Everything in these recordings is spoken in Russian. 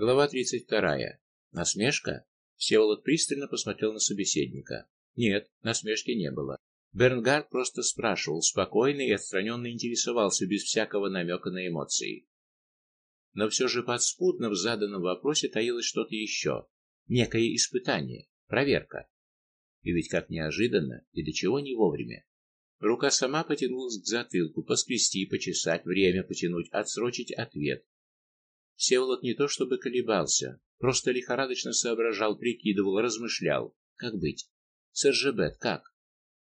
Глава 32. Насмешка? Всеволод пристально посмотрел на собеседника. Нет, насмешки не было. Бернгард просто спрашивал, спокойно и отстраненно интересовался, без всякого намека на эмоции. Но все же подспудно в заданном вопросе таилось что-то еще, некое испытание, проверка. И ведь как неожиданно, и до чего не вовремя. Рука сама потянулась к затылку, поскрести, почесать, время потянуть, отсрочить ответ. Всеволод не то чтобы колебался, просто лихорадочно соображал, прикидывал, размышлял. Как быть? С РЖБ как?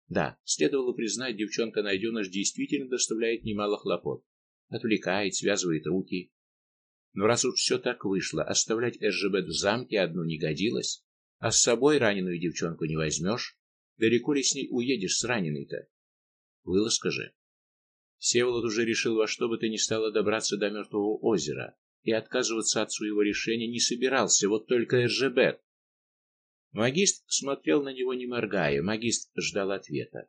Да, следовало признать, девчонка-найденыш действительно доставляет немало хлопот. Отвлекает, связывает руки. Но раз уж все так вышло, оставлять РЖБ в замке одну не годилось, а с собой раненую девчонку не возьмешь. Далеко ли с ней уедешь с раненой-то? Вылазка же. Всеволод уже решил во что бы то ни стало добраться до мертвого озера, и отказываться от своего решения не собирался, вот только РЖБ. Магист смотрел на него не моргая, магист ждал ответа.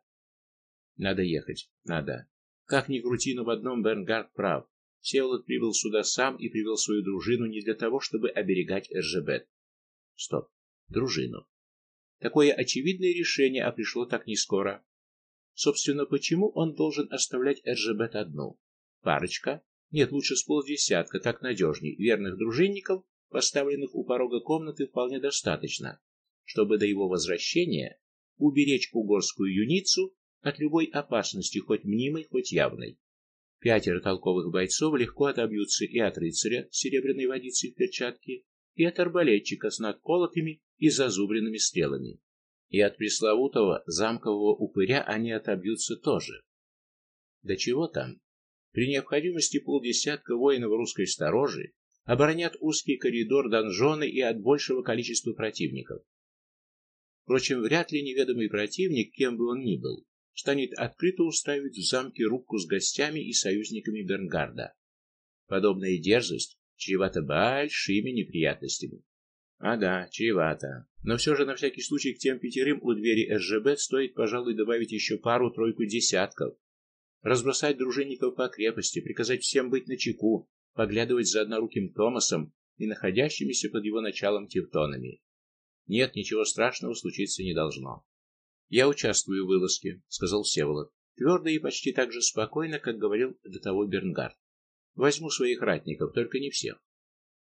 Надо ехать, надо. Как ни крути, но в одном Бернгард прав. Всеволод прибыл сюда сам и привел свою дружину не для того, чтобы оберегать РЖБ. Стоп. Дружину. Такое очевидное решение, а пришло так не скоро. Собственно, почему он должен оставлять РЖБ одну? Парочка нет, лучше с полдесятка, так надежней, верных дружинников, поставленных у порога комнаты, вполне достаточно, чтобы до его возвращения уберечь угорскую юницу от любой опасности, хоть мнимой, хоть явной. Пятеро толковых бойцов легко отобьются и от рыцаря с серебряной водицей в перчатке, и от арбалетчика с надколотыми и зазубренными стрелами. И от пресловутого замкового упыря они отобьются тоже. Да чего там? При необходимости полдесятка воинов русской сторожи оборонят узкий коридор донжона и от большего количества противников. Впрочем, вряд ли неведомый противник, кем бы он ни был, станет открыто устраивать в замке рубку с гостями и союзниками Бернгарда. Подобная дерзость чревата большими неприятностями. Ага, чревата. Но все же на всякий случай к тем пятерым у двери РЖБ стоит, пожалуй, добавить еще пару-тройку десятков, разбросать дружинников по крепости, приказать всем быть начеку, поглядывать за одноруким Томасом и находящимися под его началом тевтонами. Нет, ничего страшного случиться не должно. Я участвую в вылазке, сказал Всеволод, твердо и почти так же спокойно, как говорил до того Бернгард. Возьму своих ратников, только не всех.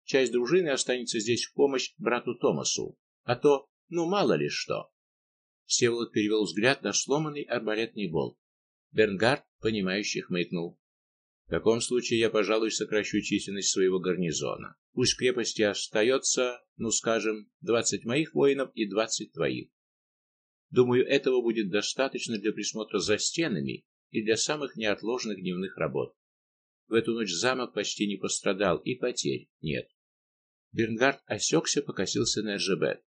Часть дружины останется здесь в помощь брату Томасу, а то, ну мало ли что. Всеволод перевел взгляд на сломанный арбалетный болт. Бернгард, понимающе хмыкнул. В таком случае я, пожалуй, сокращу численность своего гарнизона. Пусть в крепости остается, ну, скажем, двадцать моих воинов и двадцать твоих. Думаю, этого будет достаточно для присмотра за стенами и для самых неотложных дневных работ. В эту ночь замок почти не пострадал, и потерь нет. Бернгард осекся, покосился на РЖБ.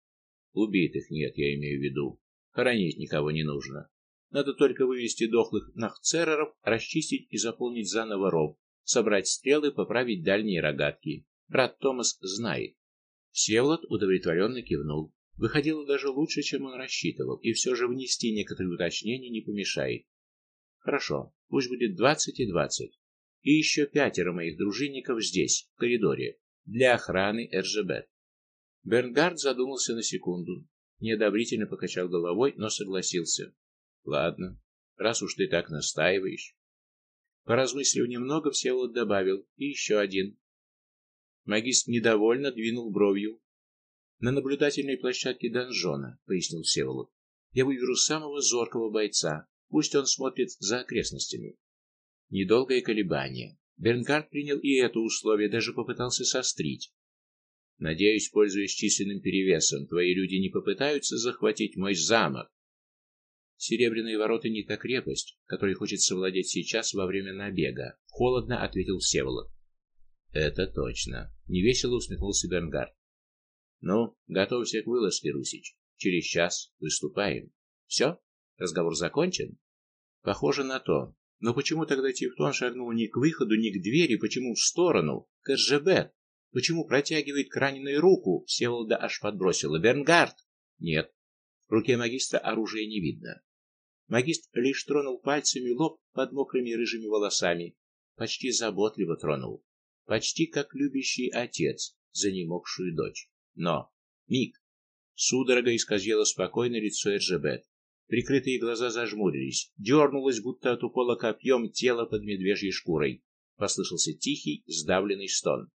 Убитых нет, я имею в виду. Хоронить никого не нужно. Надо только вывести дохлых нахцереров, расчистить и заполнить заново ров, собрать стрелы, поправить дальние рогатки. Брат Томас знает. Всеволод удовлетворенно кивнул. Выходило даже лучше, чем он рассчитывал, и все же внести некоторые уточнения не помешает. Хорошо, пусть будет двадцать и двадцать. И еще пятеро моих дружинников здесь, в коридоре, для охраны РЖБ. Бернгард задумался на секунду, неодобрительно покачал головой, но согласился. Ладно, раз уж ты так настаиваешь. Поразмыслив немного, Всеволод добавил: "И еще один". Магист недовольно двинул бровью. На наблюдательной площадке донжона, пояснил Всеволод. Я выберу самого зоркого бойца, пусть он смотрит за окрестностями. Недолгое колебание. Бернгард принял и это условие, даже попытался сострить. Надеюсь, пользуясь численным перевесом, твои люди не попытаются захватить мой замок. Серебряные ворота не та крепость, которой хочет совладеть сейчас во время набега, холодно ответил Всеволод. Это точно, невесело усмехнулся Бернгард. Ну, готовься к вылазке, Русич. Через час выступаем. Все? Разговор закончен? Похоже на то. Но почему тогда Тевтон шагнул не к выходу, не к двери, почему в сторону, к СЖБ? Почему протягивает к раненой руку? Всеволода аж подбросило. Бернгард? Нет. В руке магистра оружия не видно. Магист лишь тронул пальцами лоб под мокрыми рыжими волосами, почти заботливо тронул, почти как любящий отец, за немокшую дочь. Но миг судорога исказила спокойное лицо Эржебет. Прикрытые глаза зажмурились, дернулось, будто от укола копьем тело под медвежьей шкурой. Послышался тихий, сдавленный стон.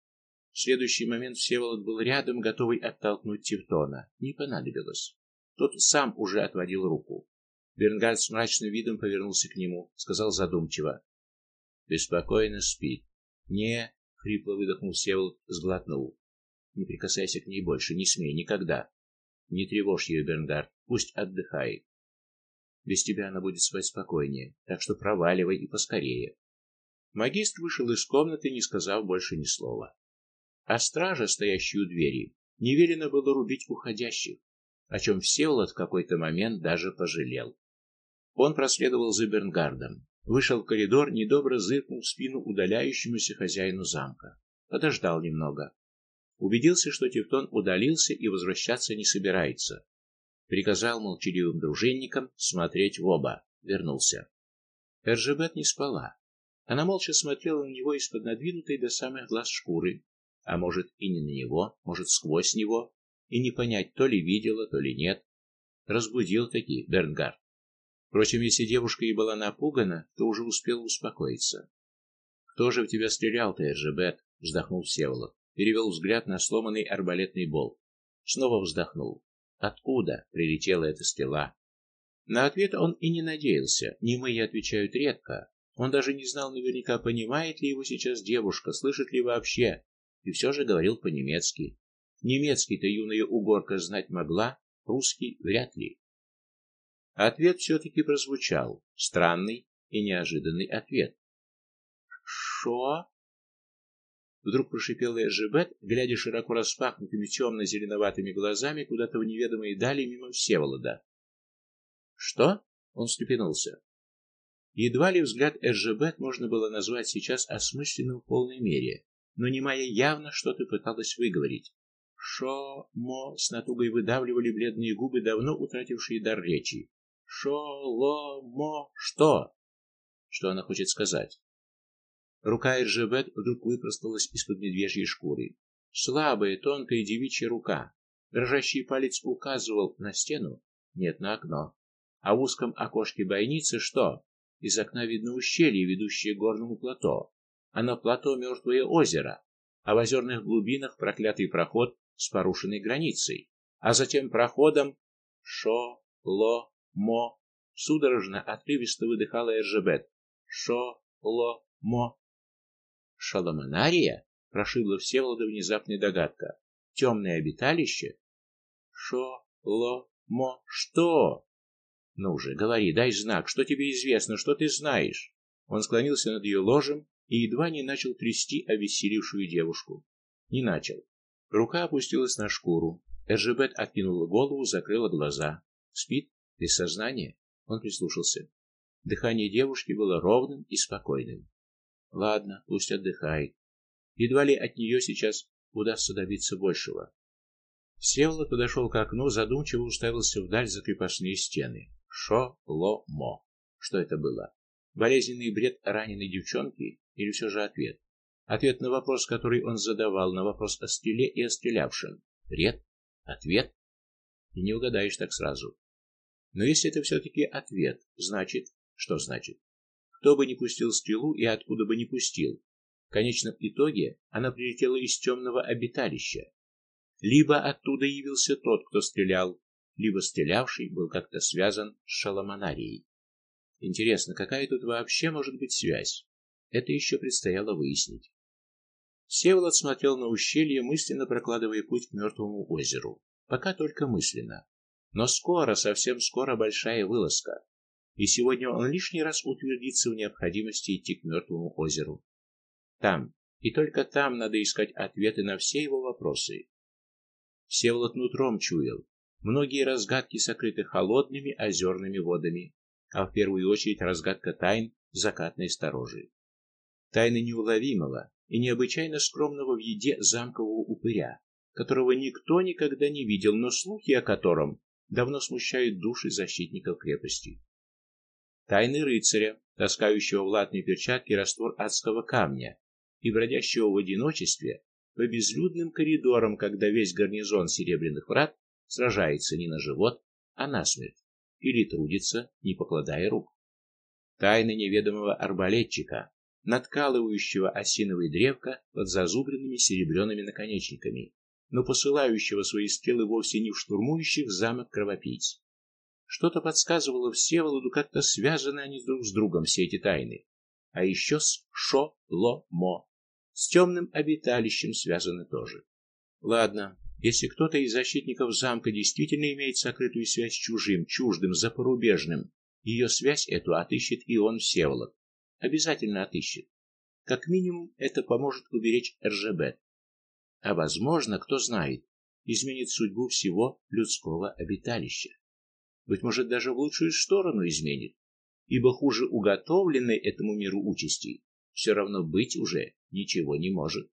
В следующий момент Всеволод был рядом, готовый оттолкнуть Тевтона. Не понадобилось. Тот сам уже отводил руку. Бернгард с мрачным видом повернулся к нему, сказал задумчиво: "Беспокойно спит". "Не", хрипло выдохнул Всеволод, сглотнул. "Не прикасайся к ней больше, не смей никогда. Не тревожь ее, Бернгард, пусть отдыхает. Без тебя она будет спать спокойнее, так что проваливай и поскорее". Магистр вышел из комнаты, не сказав больше ни слова. А стража, стоящая у двери, не велено было рубить уходящих о чем Всеволод в какой-то момент даже пожалел. Он проследовал за Бернгардом, вышел в коридор, недобро зыркнул в спину удаляющемуся хозяину замка, подождал немного, убедился, что Тевтон удалился и возвращаться не собирается, приказал молчаливым дружинникам смотреть в оба, вернулся. Эржебет не спала. Она молча смотрела на него из-под надвинутой до самых глаз шкуры, а может и не на него, может сквозь него, и не понять, то ли видела, то ли нет. Разбудил таки Бернгард. Впрочем, если девушка и была напугана, то уже успела успокоиться. Кто же в тебя стрелял-то, Эржебет? вздохнул Всеволод, перевел взгляд на сломанный арбалетный болт. Снова вздохнул. Откуда прилетела эта стрела? На ответ он и не надеялся. Немые отвечают редко. Он даже не знал наверняка, понимает ли его сейчас девушка, слышит ли вообще, и все же говорил по-немецки. Немецкий-то юная угорка знать могла, русский вряд ли. Ответ все-таки прозвучал, странный и неожиданный ответ. Что? Вдруг прошипела Эжебет, глядя широко распахнутыми темно-зеленоватыми глазами куда-то в неведомые дали мимо Всеволода. Что? Он встрепенулся. Едва ли взгляд Эжебет можно было назвать сейчас осмысленным в полной мере, но Немая явно что-то пыталась выговорить. Шо-мо с натугой выдавливали бледные губы, давно утратившие дар речи. Шо-ло-мо что? Что она хочет сказать? Рука Эржебет вдруг выпросталась из-под медвежьей шкуры. Слабая, тонкая девичья рука. Дрожащий палец указывал на стену, нет, на окно. А в узком окошке бойницы что? Из окна видно ущелье, ведущее к горному плато, а на плато мертвое озеро, а в озерных глубинах проклятый проход с порушенной границей, а затем проходом шо-ло-мо. Судорожно, отрывисто выдыхала Эржебет. Шо-ло-мо. Шаламанария? Прошибла Всеволода внезапная догадка. Темное обиталище? Шо-ло-мо. Что? Ну же, говори, дай знак, что тебе известно, что ты знаешь. Он склонился над ее ложем и едва не начал трясти обессилевшую девушку. Не начал. Рука опустилась на шкуру. Эржебет откинула голову, закрыла глаза. Спит? Без сознания? Он прислушался. Дыхание девушки было ровным и спокойным. Ладно, пусть отдыхает. Едва ли от нее сейчас удастся добиться большего. Всеволод подошел к окну, задумчиво уставился вдаль за крепостные стены. Шо-ло-мо. Что это было? Болезненный бред раненой девчонки или все же ответ? Ответ на вопрос, который он задавал, на вопрос о стреле и о стрелявшем. Бред? Ответ? И не угадаешь так сразу. Но если это все таки ответ, значит, что значит? Кто бы ни пустил стрелу и откуда бы ни пустил, в конечном итоге она прилетела из темного обиталища. Либо оттуда явился тот, кто стрелял, либо стрелявший был как-то связан с Шаламанарией. Интересно, какая тут вообще может быть связь? Это еще предстояло выяснить. Всеволод смотрел на ущелье, мысленно прокладывая путь к мертвому озеру. Пока только мысленно. Но скоро, совсем скоро большая вылазка. И сегодня он лишний раз утвердится в необходимости идти к мертвому озеру. Там, и только там надо искать ответы на все его вопросы. Всеволод нутром чуял. Многие разгадки сокрыты холодными озерными водами, а в первую очередь разгадка тайн закатной сторожи тайны неуловимого и необычайно скромного в еде замкового упыря, которого никто никогда не видел, но слухи о котором давно смущают души защитников крепости. Тайны рыцаря, таскающего в латной перчатке раствор адского камня и бродящего в одиночестве по безлюдным коридорам, когда весь гарнизон Серебряных Врат сражается не на живот, а на смерть, или трудится, не покладая рук. Тайны неведомого арбалетчика, надкалывающего осиновые древко под зазубренными серебряными наконечниками, но посылающего свои стрелы вовсе не в штурмующих замок кровопийц. Что-то подсказывало Всеволоду, как-то связаны они друг с другом все эти тайны. А еще с Шо-Ло-Мо, с темным обиталищем связаны тоже. Ладно, если кто-то из защитников замка действительно имеет сокрытую связь с чужим, чуждым, запорубежным, ее связь эту отыщет и он Всеволод. Обязательно отыщет. Как минимум это поможет уберечь РЖБ. А возможно, кто знает, изменит судьбу всего людского обиталища. Быть может, даже в лучшую сторону изменит, ибо хуже уготовленной этому миру участи все равно быть уже ничего не может.